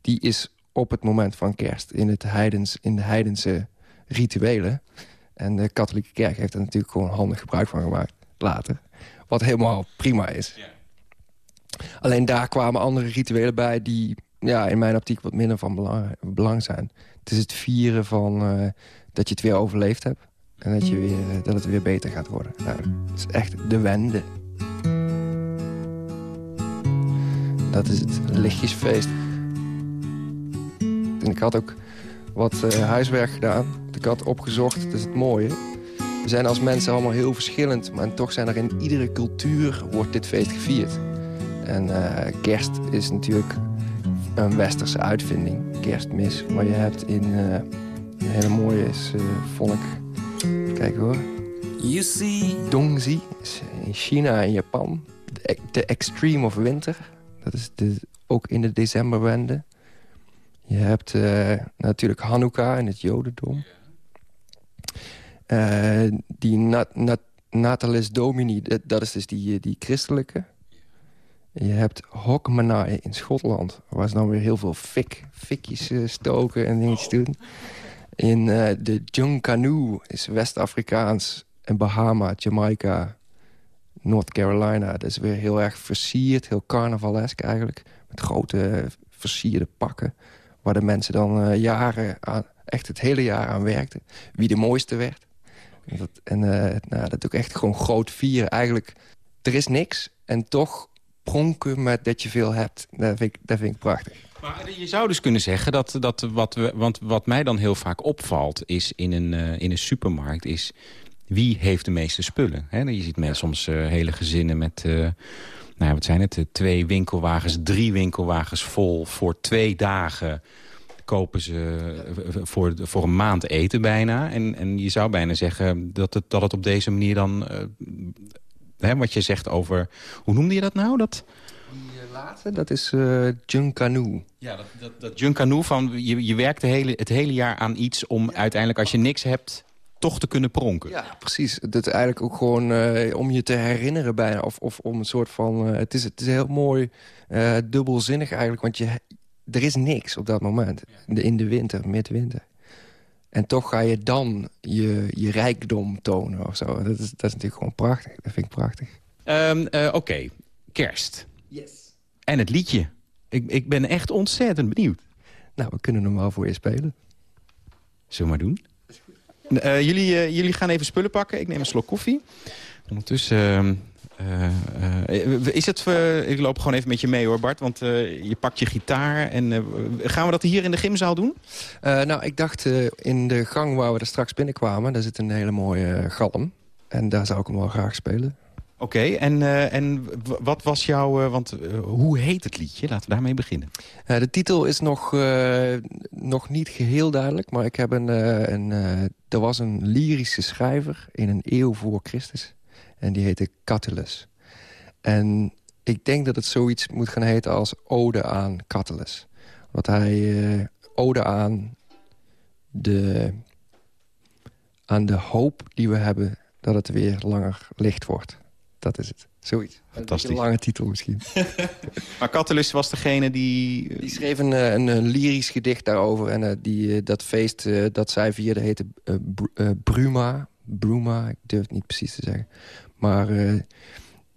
die is op het moment van kerst in, het heidens, in de heidense rituelen. En de katholieke kerk heeft er natuurlijk gewoon handig gebruik van gemaakt later. Wat helemaal prima is. Alleen daar kwamen andere rituelen bij die ja, in mijn optiek wat minder van belang, belang zijn. Het is het vieren van eh, dat je het weer overleefd hebt. En dat, je weer, dat het weer beter gaat worden. Nou, het is echt de wende. Dat is het lichtjesfeest. En ik had ook wat eh, huiswerk gedaan. Ik had opgezocht, dat is het mooie. We zijn als mensen allemaal heel verschillend. Maar toch zijn er in iedere cultuur wordt dit feest gevierd. En eh, kerst is natuurlijk een westerse uitvinding. Kerstmis. Maar je hebt in... eh, een hele mooie is, vond ik... Kijk hoor. You see... Dongzi is in China en Japan. De, de extreme of winter. Dat is de, ook in de decemberwende. Je hebt eh, natuurlijk Hanukkah in het jodendom. Eh, die nat, nat, Natalis Domini, dat, dat is dus die, die christelijke. Je hebt Hogmanay in Schotland, waar ze dan weer heel veel fik, fikjes eh, stoken en dingetjes doen. In eh, de Junkanoo is West-Afrikaans en Bahama, Jamaica, North Carolina. Dat is weer heel erg versierd, heel carnavalesk eigenlijk. Met grote versierde pakken. Waar de mensen dan eh, jaren aan, echt het hele jaar aan werkten. Wie de mooiste werd. En, dat, en eh, nou, dat ook echt gewoon groot vieren. Eigenlijk, er is niks. En toch pronken met dat je veel hebt. Dat vind ik, dat vind ik prachtig. Maar je zou dus kunnen zeggen dat, dat wat, we, want wat mij dan heel vaak opvalt is in een, eh, in een supermarkt is wie heeft de meeste spullen. Je ziet mensen soms eh, hele gezinnen met, eh, nou ja, wat zijn het, eh, twee winkelwagens, drie winkelwagens vol voor twee dagen kopen ze eh, voor, voor een maand eten bijna. En, en je zou bijna zeggen dat het, dat het op deze manier dan... eh, hè, wat je zegt over... Hoe noemde je dat nou? Dat, laatste, dat is eh Junkanoo. ja, dat, dat, dat Junkanoo van je, je werkt de hele, het hele jaar aan iets... om uiteindelijk als je niks hebt toch te kunnen pronken. Ja, precies. Dat is eigenlijk ook gewoon eh, om je te herinneren bijna. Of, of om een soort van... eh, het, is, het is heel mooi eh, dubbelzinnig eigenlijk. Want je, er is niks op dat moment. In de, in de winter, midwinter. En toch ga je dan je, je rijkdom tonen of zo. Dat is, dat is natuurlijk gewoon prachtig. Dat vind ik prachtig. Ehm, eh, Oké, kerst. Yes. En het liedje. Ik, ik ben echt ontzettend benieuwd. Nou, we kunnen hem wel voor je spelen. Zullen we maar doen? Eh, jullie, eh, jullie gaan even spullen pakken. Ik neem een slok koffie. Ondertussen... ehm, eh, is het, ik loop gewoon even met je mee hoor Bart, want je pakt je gitaar. En, gaan we dat hier in de gymzaal doen? Nou, ik dacht in de gang waar we er straks binnenkwamen... daar zit een hele mooie galm. En daar zou ik hem wel graag spelen. Oké, en, eh, en wat was jouw... eh, want eh, hoe heet het liedje? Laten we daarmee beginnen. De titel is nog, nog niet geheel duidelijk, maar ik heb een, een, er was een lyrische schrijver in een eeuw voor Christus. En die heette Catullus. En ik denk dat het zoiets moet gaan heten als Ode aan Catullus. Wat hij... ode aan de, aan de hoop die we hebben dat het weer langer licht wordt. Dat is het. Zoiets. Fantastisch. Een lange titel misschien. <laughs> Maar Catullus was degene die... Die schreef een, eh, een, een lyrisch gedicht daarover. En eh, die, eh, dat feest eh, dat zij vierden heette eh, Br- eh, Bruma. Bruma, ik durf het niet precies te zeggen. Maar eh,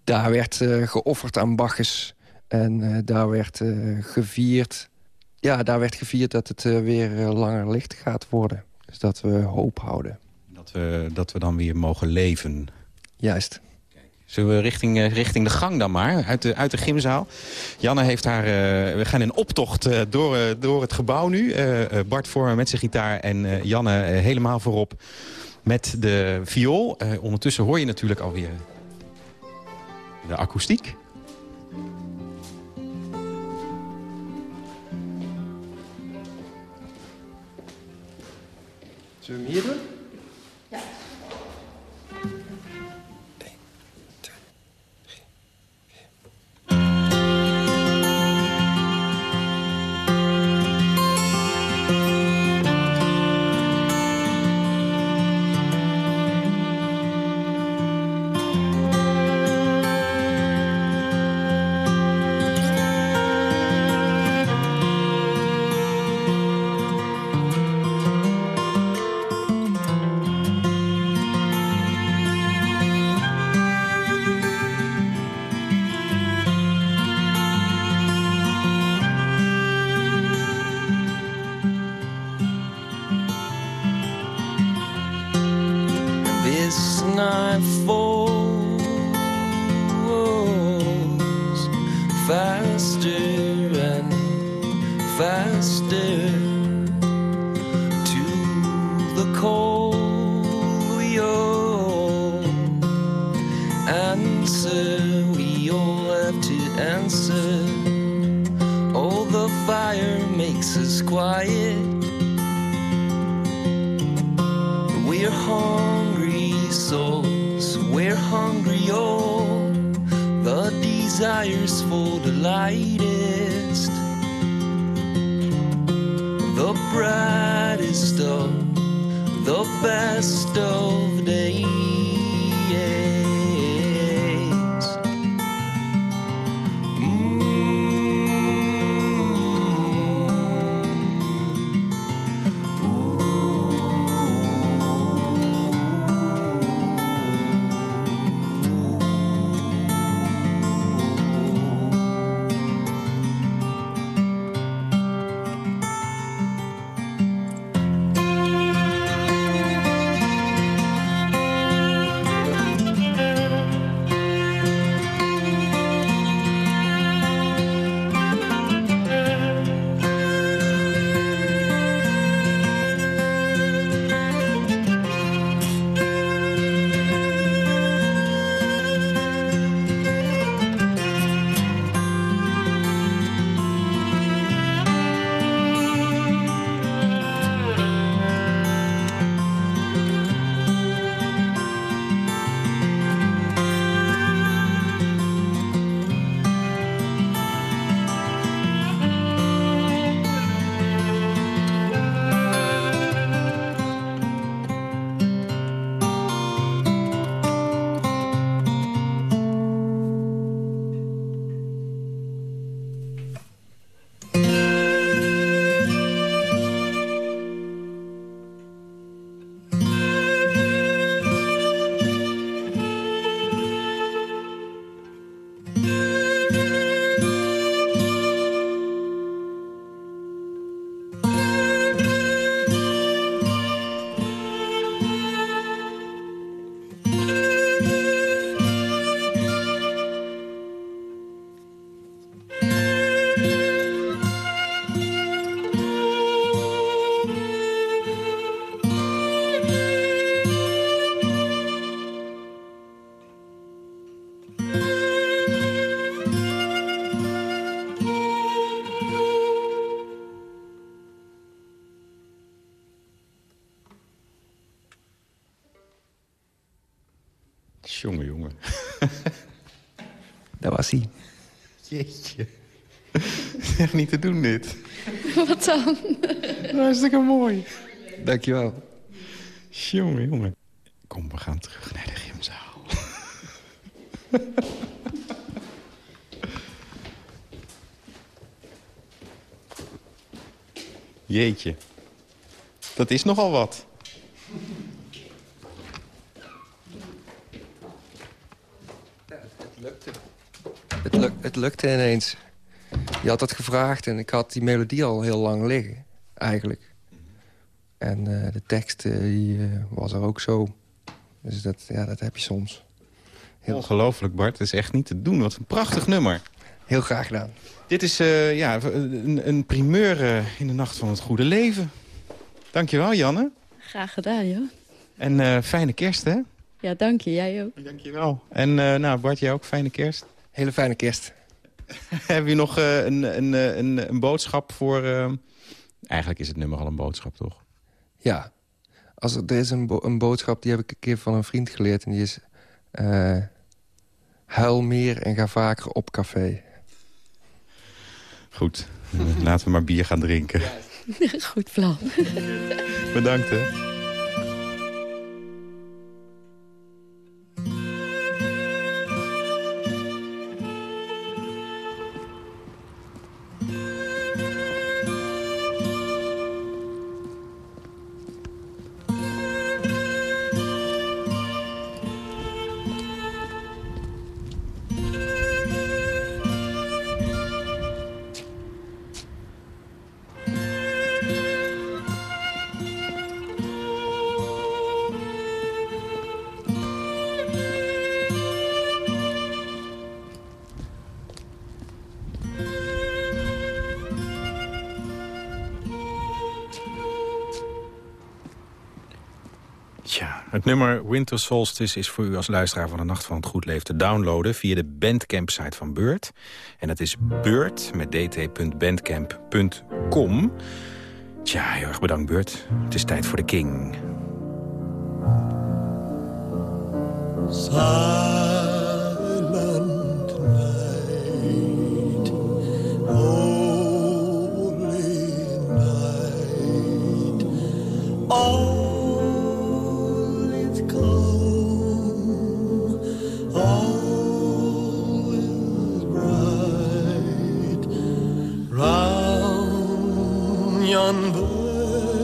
daar werd eh, geofferd aan Bacchus. En eh, daar werd eh, gevierd... Ja, daar werd gevierd dat het eh, weer eh, langer licht gaat worden. Dus dat we hoop houden. Dat we, dat we dan weer mogen leven. Juist. Zullen richting, eh, richting de gang dan maar, uit de, uit de gymzaal. Janne heeft haar... eh, we gaan in optocht eh, door, door het gebouw nu. Bart voor me met zijn gitaar en Janne helemaal voorop met de viool. Ondertussen hoor je natuurlijk alweer de akoestiek. Zullen we hem hier doen? Desires for the lightest, the brightest of the best of days. Jeetje. <laughs> Echt niet te doen, dit. <laughs> Wat dan? Hartstikke mooi. Dankjewel. Jongen, jongen. Kom, we gaan terug naar de gymzaal. <laughs> Jeetje. Dat is nogal wat. Het, luk, het lukte ineens. Je had het gevraagd en ik had die melodie al heel lang liggen, eigenlijk. En eh, de tekst eh, die, eh, was er ook zo. Dus dat, ja, dat heb je soms. Ongelooflijk, Bart. Dat is echt niet te doen. Wat een prachtig nummer. Heel graag gedaan. Dit is eh, ja, een, een primeur in de Nacht van het Goede Leven. Dankjewel, Janne. Graag gedaan, joh. En eh, fijne kerst, hè? Ja, dank je. Jij ook. Dankjewel. En eh, nou, Bart, jij ook fijne kerst. Hele fijne kerst. <laughs> Heb je nog eh, een, een, eh, een, een boodschap voor... eh, Eigenlijk is het nummer al een boodschap, toch? Ja. Als er, er is een, bo- een boodschap, die heb ik een keer van een vriend geleerd. En die is... eh, huil meer en ga vaker op café. Goed. <laughs> Laten we maar bier gaan drinken. <laughs> Goed plan. Bedankt, hè. Nummer Winter Solstice is voor u als luisteraar van de Nacht van het Goed Leven te downloaden via de Bandcamp-site van Beurt. En dat is beurt met dt.bandcamp.com. Tja, heel erg bedankt Beurt. Het is tijd voor de King.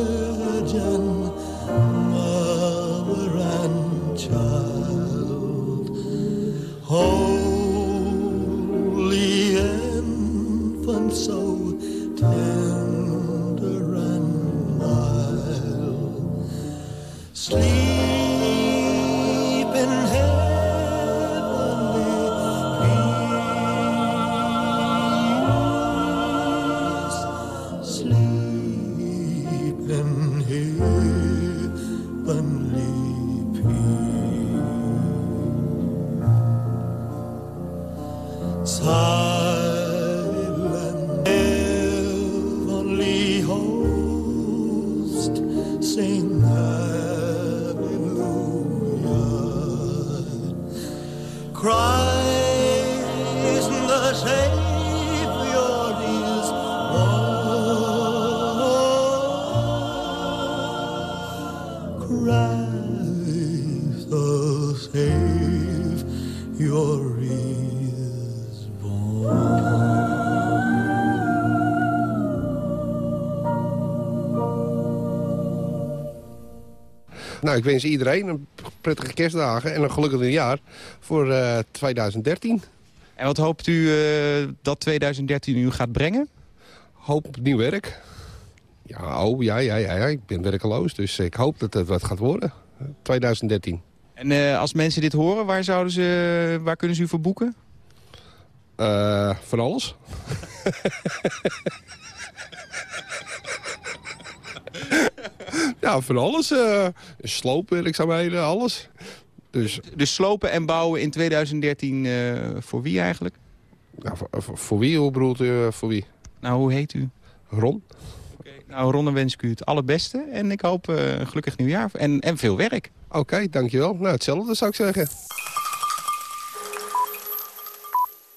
Virgin mother and child. Holy infant, so tender and mild, sleep in heavenly Nou, ik wens iedereen een prettige kerstdagen en een gelukkig nieuwjaar voor eh, 2013. En wat hoopt u eh, dat 2013 u gaat brengen? Hoop nieuw werk. Ja, oh, ja, ja, ja, ja, ik ben werkeloos, dus ik hoop dat het wat gaat worden. 2013. En eh, als mensen dit horen, waar, zouden ze, waar kunnen ze u voor boeken? Eh, van alles. <laughs> ja, van alles. eh sloopwerkzaamheden, alles. Dus, Dus slopen en bouwen in 2013 eh, voor wie eigenlijk? voor, wie, hoe bedoelt u eh, voor wie? Nou, hoe heet u? Ron. Nou, Ron, dan wens ik u het allerbeste. En ik hoop een gelukkig nieuwjaar en, en veel werk. Oké, dankjewel. Nou, hetzelfde zou ik zeggen.